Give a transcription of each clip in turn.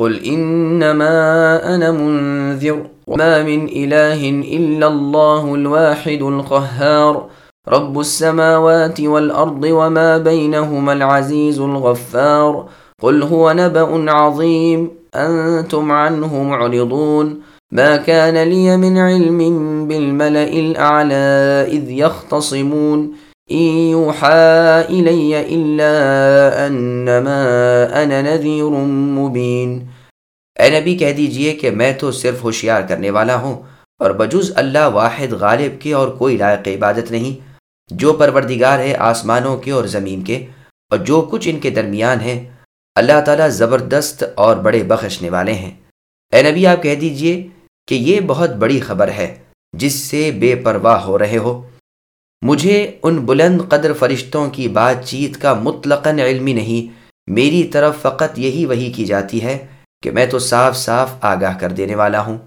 قل انما أنا منذر وما من اله الا الله الواحد القهار رب السماوات والارض وما بينهما العزيز الغفار قل هو نبأ عظيم أنتم عنه معرضون ما كان لي من علم بالملأ الاعلى اذ يختصمون يوحى الي الا انما انا نذير مبين۔ اے نبی، کہہ دیجیے کہ میں تو صرف ہوشیار کرنے والا ہوں اور بجز اللہ واحد غالب کے اور کوئی لائق عبادت نہیں، جو پروردگار ہے آسمانوں کے اور زمین کے، اور جو کچھ ان کے درمیان ہے، اللہ تعالیٰ زبردست اور بڑے بخشنے والے ہیں۔ اے نبی، آپ کہہ دیجیے کہ یہ بہت بڑی خبر ہے جس سے بے پرواہ ہو رہے ہو۔ مجھے ان بلند قدر فرشتوں کی بات چیت کا مطلقاً علمی نہیں میری طرف فقط یہی وہی کی جاتی ہے کہ میں تو صاف صاف آگاہ کر دینے والا ہوں۔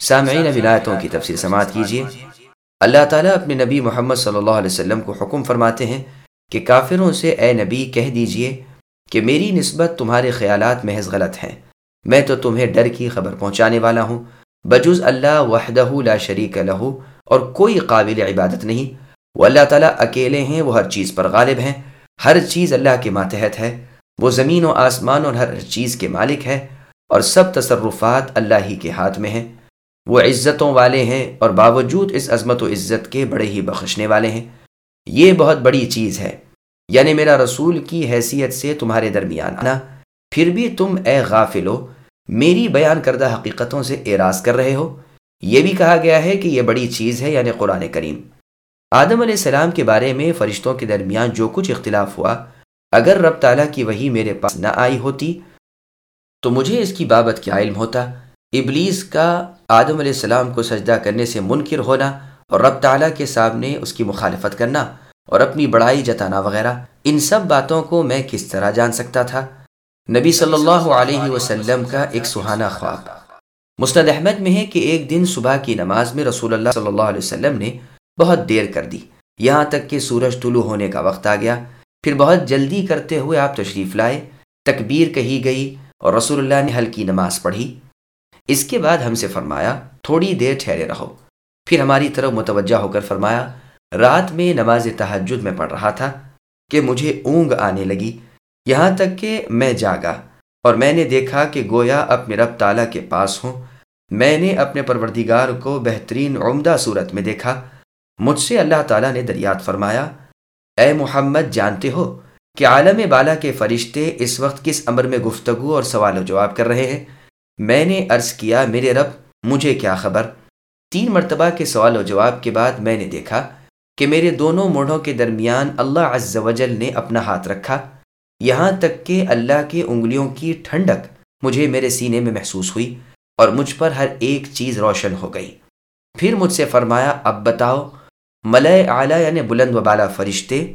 سامعین ولایتوں کی تفصیل سماعت کیجیے اللہ تعالیٰ اپنے نبی محمد صلی اللہ علیہ وسلم کو حکم فرماتے ہیں کہ کافروں سے اے نبی کہہ دیجیے کہ میری نسبت تمہارے خیالات محض غلط ہیں۔ میں تو تمہیں ڈر کی خبر پہنچانے والا ہوں۔ بجز اللہ وحدہ لا شریک لہو اور کوئی قابل عبادت نہیں۔ وہ اللہ تعالیٰ اکیلے ہیں، وہ ہر چیز پر غالب ہیں۔ ہر چیز اللہ کے ماتحت ہے۔ وہ زمین و آسمان اور ہر چیز کے مالک ہے۔ اور سب تصرفات اللہ ہی کے ہاتھ میں ہیں۔ وہ عزتوں والے ہیں اور باوجود اس عظمت و عزت کے بڑے ہی بخشنے والے ہیں۔ یہ بہت بڑی چیز ہے۔ یعنی میرا رسول کی حیثیت سے تمہارے درمیان آنا۔ پھر بھی تم اے غافلو، میری بیان کردہ حقیقتوں سے اعراض کر رہے ہو۔ یہ بھی کہا گیا ہے کہ یہ بڑی چیز ہے یعنی قرآن کریم۔ آدم علیہ السلام کے بارے میں فرشتوں کے درمیان جو کچھ اختلاف ہوا، اگر رب تعالیٰ کی وہی میرے پاس نہ آئی ہوتی، تو مجھے اس کی بابت کیا علم ہوتا؟ ابلیس کا آدم علیہ السلام کو سجدہ کرنے سے منکر ہونا اور رب تعالیٰ کے سامنے اس کی مخالفت کرنا اور اپنی بڑائی جتانا وغیرہ، ان سب باتوں کو میں کس طرح جان سکتا تھا؟ نبی صلی اللہ علیہ وسلم کا ایک سہانا خواب۔ مستد احمد میں ہے کہ ایک دن صبح کی نماز میں رسول اللہ صلی اللہ علیہ وسلم نے بہت دیر کر دی۔ یہاں تک کہ سورج طلوع ہونے کا وقت آ گیا۔ پھر بہت جلدی کرتے ہوئے آپ تشریف لائے۔ تکبیر کہی گئی اور رسول اللہ نے ہلکی نماز پڑھی۔ اس کے بعد ہم سے فرمایا، تھوڑی دیر ٹھہرے رہو۔ پھر ہماری طرف متوجہ ہو کر فرمایا، رات میں نماز تحجد میں پڑھ رہا تھا کہ مجھے اونگ آنے لگی۔ یہاں تک کہ میں جاگا۔ اور میں نے دیکھا کہ گویا اپنے رب تعالیٰ کے پاس ہوں۔ میں نے اپنے پروردگار کو بہترین عمدہ صورت میں دیکھا۔ مجھ سے اللہ تعالیٰ نے دریات فرمایا، اے محمد، جانتے ہو کہ عالم بالا کے فرشتے اس وقت کس امر میں گفتگو اور سوال و جواب کر رہے ہیں؟ میں نے عرض کیا، میرے رب، مجھے کیا خبر؟ تین مرتبہ کے سوال و جواب کے بعد میں نے دیکھا کہ میرے دونوں موڑوں کے درمیان اللہ عز و جل نے اپنا ہاتھ رکھا۔ یہاں تک کہ اللہ کے انگلیوں کی ٹھنڈک مجھے میرے سینے میں محسوس ہوئی اور مجھ پر ہر ایک چیز روشن ہو گئی۔ پھر مجھ سے فرمایا، اب بتاؤ ملئے اعلیٰ یعنی بلند و بالا فرشتے،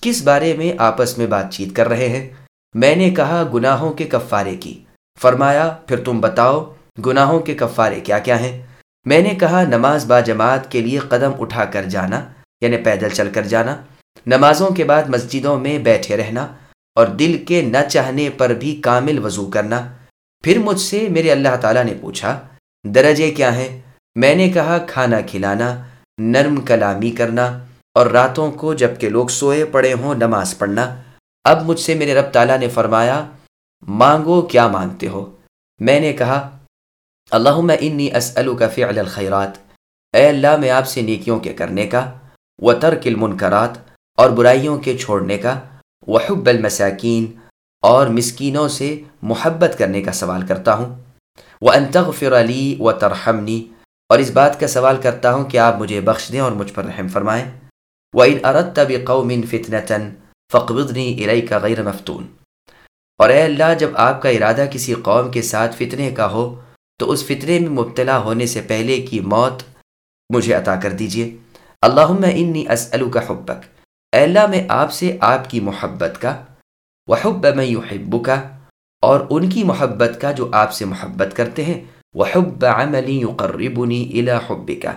کس بارے میں آپس میں بات چیت کر رہے ہیں؟ میں نے کہا، گناہوں کے کفارے کی۔ فرمایا، پھر تم بتاؤ، گناہوں کے کفارے کیا کیا ہیں؟ میں نے کہا، نماز با جماعت کے لیے قدم اٹھا کر جانا یعنی پیدل چل کر جانا، نمازوں کے بعد مسجدوں میں بیٹھے رہنا اور دل کے نہ چاہنے پر بھی کامل وضو کرنا۔ پھر مجھ سے میرے اللہ تعالیٰ نے پوچھا، درجے کیا ہیں؟ میں نے کہا، کھانا کھلانا، نرم کلامی کرنا، اور راتوں کو جبکہ لوگ سوئے پڑے ہوں، نماز پڑھنا۔ اب مجھ سے میرے رب تعالیٰ نے فرمایا، مانگو کیا مانگتے ہو؟ میں نے کہا اللہ میں انی اسلو کا فعل الخیرات۔ اے اللہ، میں آپ سے نیکیوں کے کرنے کا و ترک المنکرات، اور برائیوں کے چھوڑنے کا۔ وحب المساکین اور مسکینوں سے محبت کرنے کا سوال کرتا ہوں۔ وہ انتغفر علی و ترحمنی اور اس بات کا سوال کرتا ہوں کہ آپ مجھے بخش دیں اور مجھ پر رحم فرمائیں۔ وہ ان ارت طب قومن فتنتاً فقبنی ارئی کا غیر مفتون۔ اور اے اللہ، جب آپ کا ارادہ کسی قوم کے میں اللہ اے اللہ میں آپ سے آپ کی محبت کا، وحب میں یحب کا اور ان کی محبت کا جو آپ سے محبت کرتے ہیں، وحب عملی یقربنی الى حب کا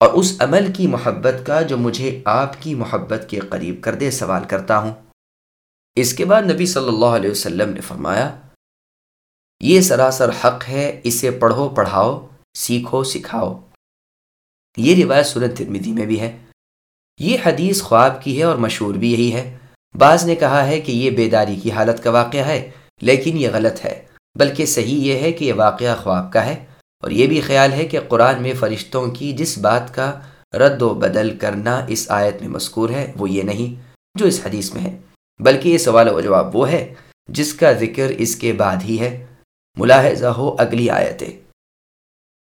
اور اس عمل کی محبت کا جو مجھے آپ کی محبت کے قریب کر دے، سوال کرتا ہوں۔ اس کے بعد نبی صلی اللہ علیہ وسلم نے فرمایا، یہ سراسر حق ہے، اسے پڑھو، پڑھاؤ، سیکھو، سکھاؤ۔ یہ روایت سورت ترمیدی میں بھی ہے۔ یہ حدیث خواب کی ہے اور مشہور بھی یہی ہے۔ بعض نے کہا ہے کہ یہ بیداری کی حالت کا واقعہ ہے، لیکن یہ غلط ہے۔ بلکہ صحیح یہ ہے کہ یہ واقعہ خواب کا ہے۔ اور یہ بھی خیال ہے کہ قرآن میں فرشتوں کی جس بات کا رد و بدل کرنا اس آیت میں مذکور ہے، وہ یہ نہیں، جو اس حدیث میں ہے۔ بلکہ یہ سوال و جواب وہ ہے، جس کا ذکر اس کے بعد ہی ہے۔ ملاحظہ ہو اگلی آیتیں۔